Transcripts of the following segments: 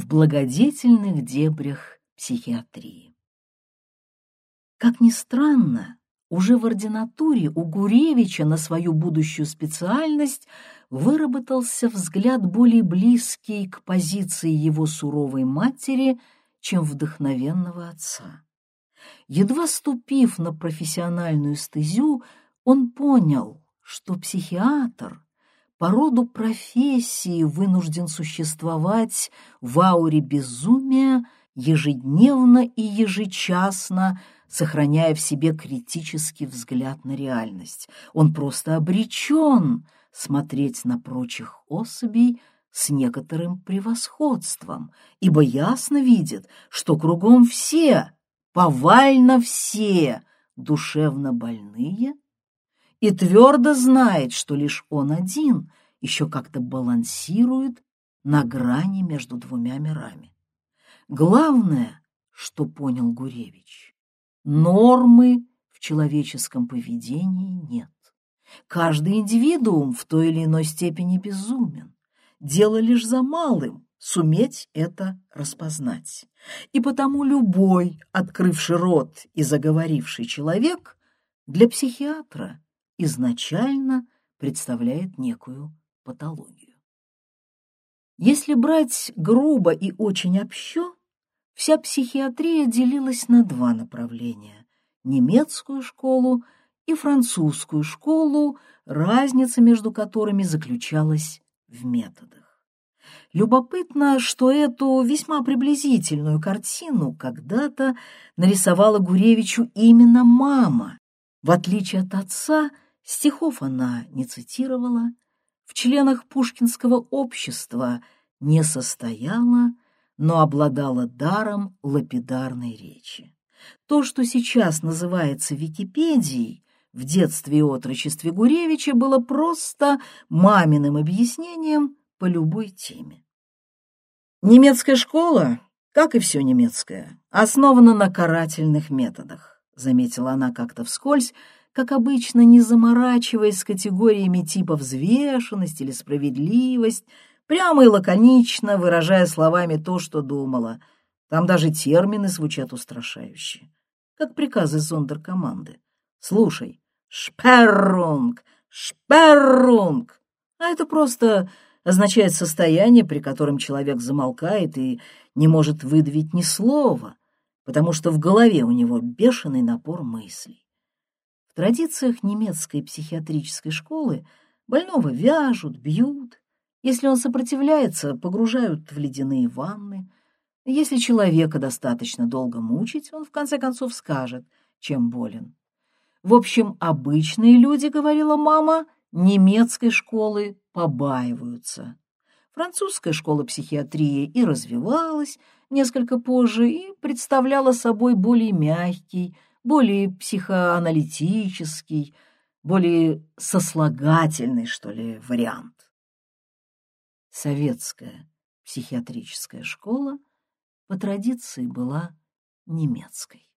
в благодетельных дебрях психиатрии. Как ни странно, уже в ординатуре у Гуревича на свою будущую специальность выработался взгляд более близкий к позиции его суровой матери, чем вдохновенного отца. Едва ступив на профессиональную стезю, он понял, что психиатр по роду профессии вынужден существовать в ауре безумия ежедневно и ежечасно, сохраняя в себе критический взгляд на реальность. Он просто обречен смотреть на прочих особей с некоторым превосходством, ибо ясно видит, что кругом все, повально все, душевно больные и твердо знает, что лишь он один еще как-то балансирует на грани между двумя мирами. Главное, что понял Гуревич, нормы в человеческом поведении нет. Каждый индивидуум в той или иной степени безумен. Дело лишь за малым — суметь это распознать. И потому любой, открывший рот и заговоривший человек, для психиатра изначально представляет некую патологию. Если брать грубо и очень общо, вся психиатрия делилась на два направления – немецкую школу и французскую школу, разница между которыми заключалась в методах. Любопытно, что эту весьма приблизительную картину когда-то нарисовала Гуревичу именно мама, в отличие от отца – Стихов она не цитировала, в членах Пушкинского общества не состояла, но обладала даром лапидарной речи. То, что сейчас называется Википедией, в детстве и отрочестве Гуревича было просто маминым объяснением по любой теме. Немецкая школа, как и все немецкое, основана на карательных методах, заметила она как-то вскользь, как обычно, не заморачиваясь категориями типа взвешенность или справедливость, прямо и лаконично выражая словами то, что думала. Там даже термины звучат устрашающе, как приказы зондеркоманды. Слушай, шперрунг, шперрунг, а это просто означает состояние, при котором человек замолкает и не может выдавить ни слова, потому что в голове у него бешеный напор мыслей. Традициях немецкой психиатрической школы больного вяжут, бьют. Если он сопротивляется, погружают в ледяные ванны. Если человека достаточно долго мучить, он в конце концов скажет, чем болен. В общем, обычные люди, говорила мама, немецкой школы побаиваются. Французская школа психиатрии и развивалась несколько позже и представляла собой более мягкий, более психоаналитический, более сослагательный, что ли, вариант. Советская психиатрическая школа по традиции была немецкой.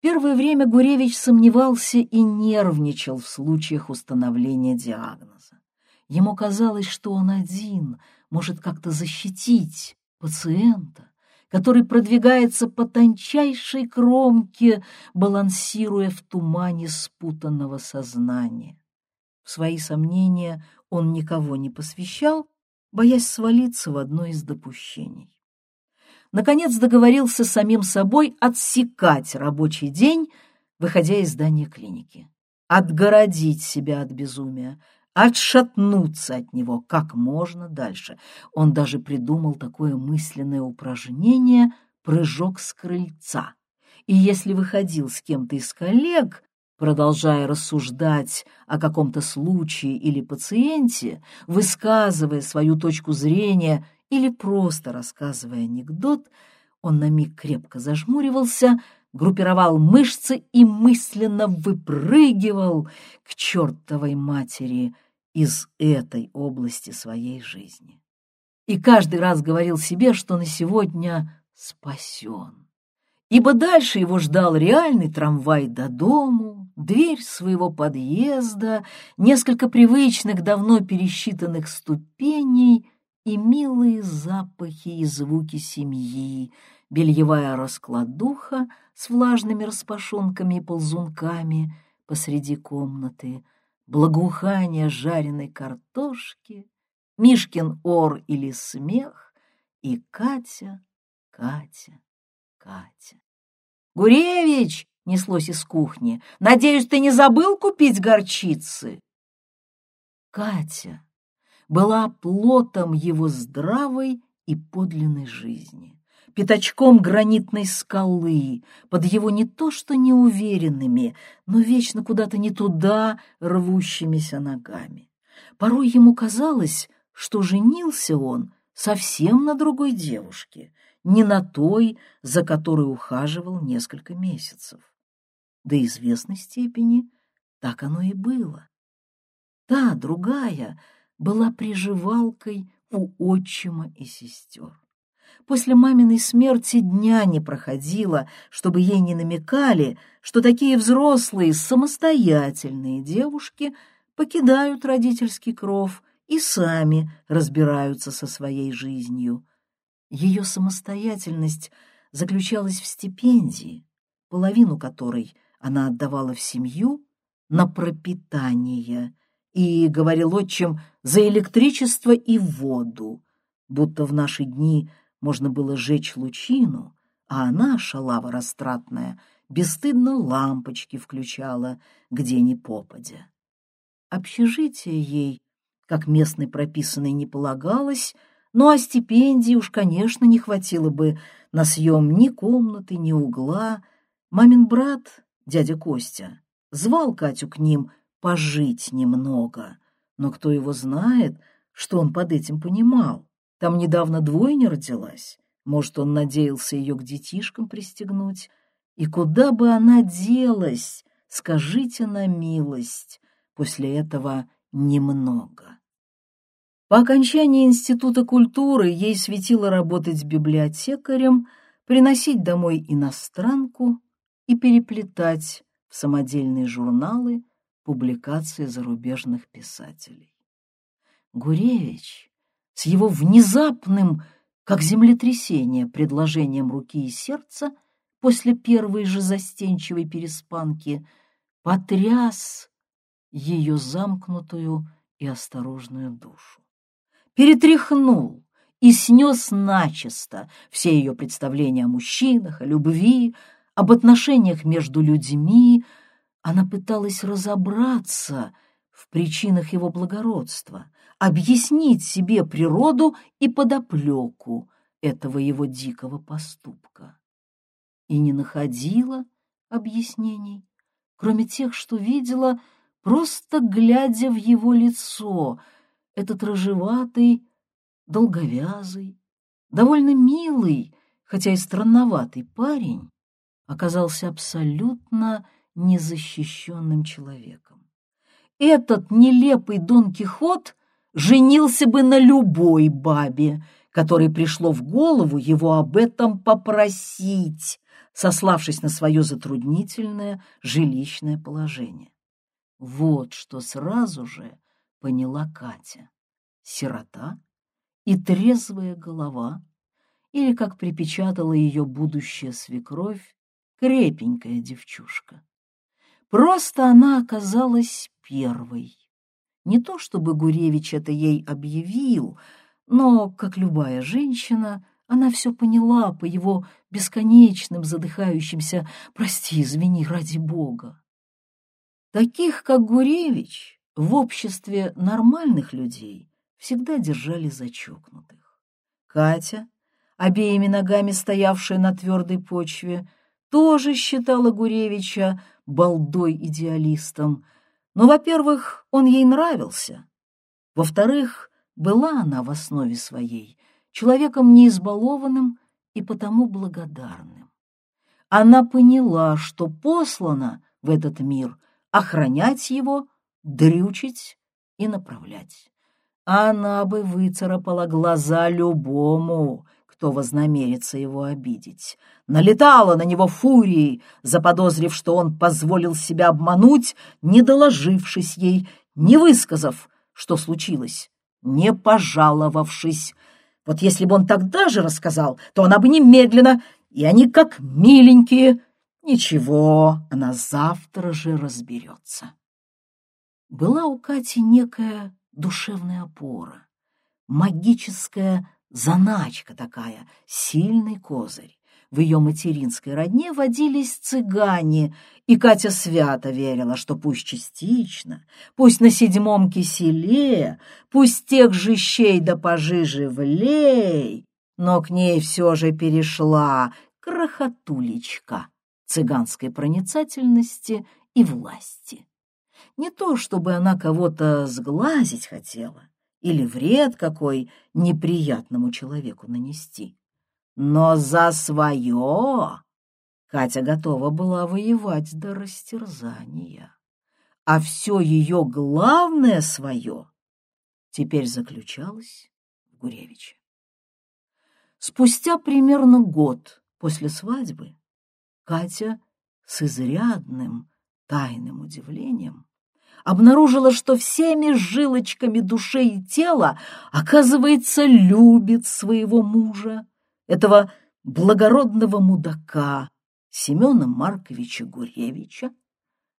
Первое время Гуревич сомневался и нервничал в случаях установления диагноза. Ему казалось, что он один может как-то защитить пациента, который продвигается по тончайшей кромке, балансируя в тумане спутанного сознания. В свои сомнения он никого не посвящал, боясь свалиться в одно из допущений. Наконец договорился с самим собой отсекать рабочий день, выходя из здания клиники, отгородить себя от безумия, отшатнуться от него как можно дальше. Он даже придумал такое мысленное упражнение «прыжок с крыльца». И если выходил с кем-то из коллег, продолжая рассуждать о каком-то случае или пациенте, высказывая свою точку зрения или просто рассказывая анекдот, он на миг крепко зажмуривался — группировал мышцы и мысленно выпрыгивал к чертовой матери из этой области своей жизни. И каждый раз говорил себе, что на сегодня спасен. Ибо дальше его ждал реальный трамвай до дому, дверь своего подъезда, несколько привычных, давно пересчитанных ступеней и милые запахи и звуки семьи, бельевая раскладуха с влажными распашонками и ползунками посреди комнаты, благоухание жареной картошки, Мишкин ор или смех и Катя, Катя, Катя. «Гуревич!» — неслось из кухни. «Надеюсь, ты не забыл купить горчицы?» Катя была плотом его здравой и подлинной жизни, пятачком гранитной скалы, под его не то что неуверенными, но вечно куда-то не туда рвущимися ногами. Порой ему казалось, что женился он совсем на другой девушке, не на той, за которой ухаживал несколько месяцев. До известной степени так оно и было. Та, другая, была приживалкой у отчима и сестер. После маминой смерти дня не проходило, чтобы ей не намекали, что такие взрослые, самостоятельные девушки покидают родительский кров и сами разбираются со своей жизнью. Ее самостоятельность заключалась в стипендии, половину которой она отдавала в семью на пропитание и, говорил отчим, за электричество и воду, будто в наши дни можно было жечь лучину, а она, шалава растратная, бесстыдно лампочки включала, где ни попадя. Общежитие ей, как местной прописанной, не полагалось, ну а стипендии уж, конечно, не хватило бы на съем ни комнаты, ни угла. Мамин брат, дядя Костя, звал Катю к ним пожить немного, но кто его знает, что он под этим понимал. Там недавно двойня родилась, может, он надеялся ее к детишкам пристегнуть. И куда бы она делась, скажите на милость, после этого немного. По окончании Института культуры ей светило работать библиотекарем, приносить домой иностранку и переплетать в самодельные журналы публикации зарубежных писателей. Гуревич с его внезапным, как землетрясение, предложением руки и сердца после первой же застенчивой переспанки потряс ее замкнутую и осторожную душу перетряхнул и снес начисто все ее представления о мужчинах, о любви, об отношениях между людьми. Она пыталась разобраться в причинах его благородства, объяснить себе природу и подоплеку этого его дикого поступка. И не находила объяснений, кроме тех, что видела, просто глядя в его лицо — этот рыжеватый, долговязый, довольно милый, хотя и странноватый парень оказался абсолютно незащищенным человеком. Этот нелепый Дон Кихот женился бы на любой бабе, которой пришло в голову его об этом попросить, сославшись на свое затруднительное жилищное положение. Вот что сразу же поняла Катя. Сирота и трезвая голова, или, как припечатала ее будущая свекровь, крепенькая девчушка. Просто она оказалась первой. Не то чтобы Гуревич это ей объявил, но, как любая женщина, она все поняла по его бесконечным задыхающимся «прости, извини, ради Бога». Таких, как Гуревич, в обществе нормальных людей всегда держали за чокнутых. Катя, обеими ногами стоявшая на твердой почве, тоже считала Гуревича балдой-идеалистом. Но, во-первых, он ей нравился. Во-вторых, была она в основе своей человеком неизбалованным и потому благодарным. Она поняла, что послана в этот мир охранять его дрючить и направлять. Она бы выцарапала глаза любому, кто вознамерится его обидеть. Налетала на него фурией, заподозрив, что он позволил себя обмануть, не доложившись ей, не высказав, что случилось, не пожаловавшись. Вот если бы он тогда же рассказал, то она бы немедленно, и они как миленькие. Ничего, она завтра же разберется. Была у Кати некая душевная опора, магическая заначка такая, сильный козырь. В ее материнской родне водились цыгане, и Катя свято верила, что пусть частично, пусть на седьмом киселе, пусть тех же щей да пожиже влей, но к ней все же перешла крохотулечка цыганской проницательности и власти. Не то, чтобы она кого-то сглазить хотела или вред какой неприятному человеку нанести. Но за свое Катя готова была воевать до растерзания. А все ее главное свое теперь заключалось в Гуревиче. Спустя примерно год после свадьбы Катя с изрядным тайным удивлением обнаружила, что всеми жилочками души и тела, оказывается, любит своего мужа, этого благородного мудака Семена Марковича Гуревича,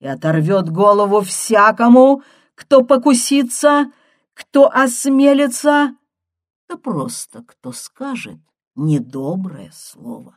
и оторвет голову всякому, кто покусится, кто осмелится, да просто кто скажет недоброе слово.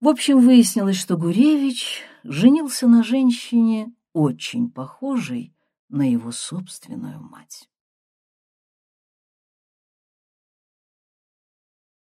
В общем, выяснилось, что Гуревич женился на женщине, очень похожей на его собственную мать.